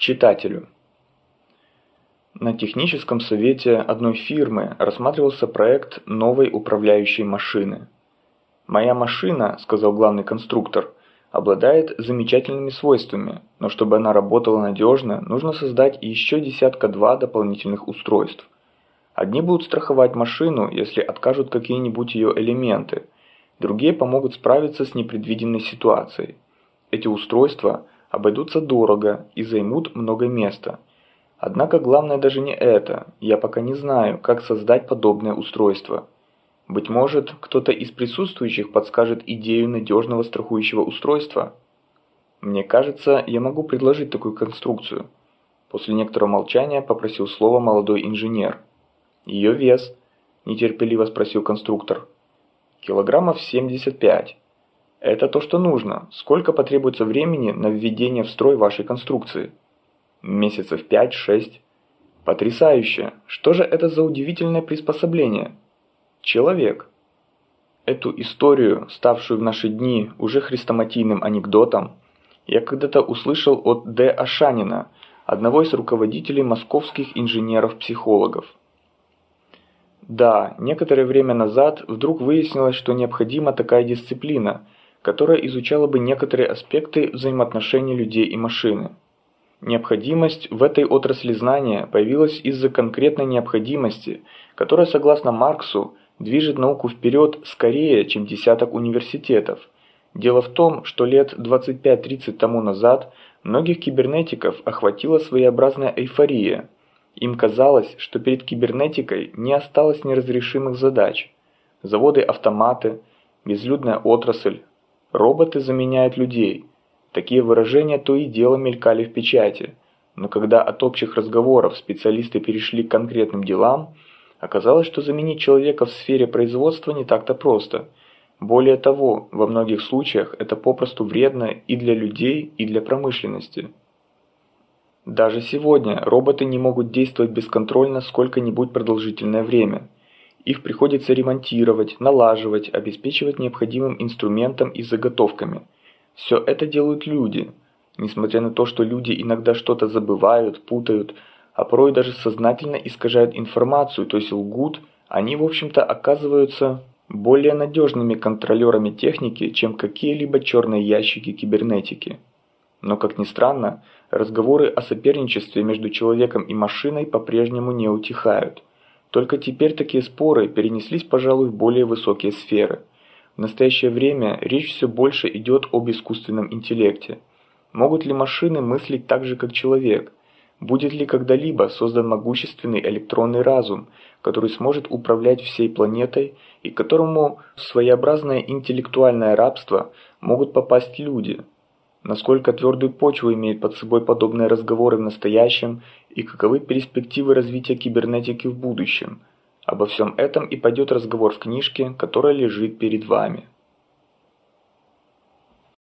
читателю. На техническом совете одной фирмы рассматривался проект новой управляющей машины. «Моя машина», – сказал главный конструктор, – обладает замечательными свойствами, но чтобы она работала надежно, нужно создать еще десятка-два дополнительных устройств. Одни будут страховать машину, если откажут какие-нибудь ее элементы, другие помогут справиться с непредвиденной ситуацией. Эти устройства обойдутся дорого и займут много места. Однако главное даже не это, я пока не знаю, как создать подобное устройство. Быть может, кто-то из присутствующих подскажет идею надежного страхующего устройства? Мне кажется, я могу предложить такую конструкцию. После некоторого молчания попросил слово молодой инженер. Ее вес? Нетерпеливо спросил конструктор. Килограммов 75. Это то, что нужно. Сколько потребуется времени на введение в строй вашей конструкции? Месяцев 5-6. Потрясающе. Что же это за удивительное приспособление? Человек. Эту историю, ставшую в наши дни уже хрестоматийным анекдотом, я когда-то услышал от Д. Ашанина, одного из руководителей московских инженеров-психологов. Да, некоторое время назад вдруг выяснилось, что необходима такая дисциплина – которая изучала бы некоторые аспекты взаимоотношений людей и машины. Необходимость в этой отрасли знания появилась из-за конкретной необходимости, которая, согласно Марксу, движет науку вперед скорее, чем десяток университетов. Дело в том, что лет 25-30 тому назад многих кибернетиков охватила своеобразная эйфория. Им казалось, что перед кибернетикой не осталось неразрешимых задач. Заводы-автоматы, безлюдная отрасль, Роботы заменяют людей. Такие выражения то и дело мелькали в печати. Но когда от общих разговоров специалисты перешли к конкретным делам, оказалось, что заменить человека в сфере производства не так-то просто. Более того, во многих случаях это попросту вредно и для людей, и для промышленности. Даже сегодня роботы не могут действовать бесконтрольно сколько-нибудь продолжительное время – их приходится ремонтировать, налаживать, обеспечивать необходимым инструментом и заготовками. Все это делают люди. Несмотря на то, что люди иногда что-то забывают, путают, а порой даже сознательно искажают информацию, то есть лгут, они в общем-то оказываются более надежными контролерами техники, чем какие-либо черные ящики кибернетики. Но, как ни странно, разговоры о соперничестве между человеком и машиной по-прежнему не утихают. Только теперь такие споры перенеслись, пожалуй, в более высокие сферы. В настоящее время речь все больше идет об искусственном интеллекте. Могут ли машины мыслить так же, как человек? Будет ли когда-либо создан могущественный электронный разум, который сможет управлять всей планетой и которому в своеобразное интеллектуальное рабство могут попасть люди? Насколько твердую почву имеют под собой подобные разговоры в настоящем и каковы перспективы развития кибернетики в будущем. Обо всем этом и пойдет разговор в книжке, которая лежит перед вами.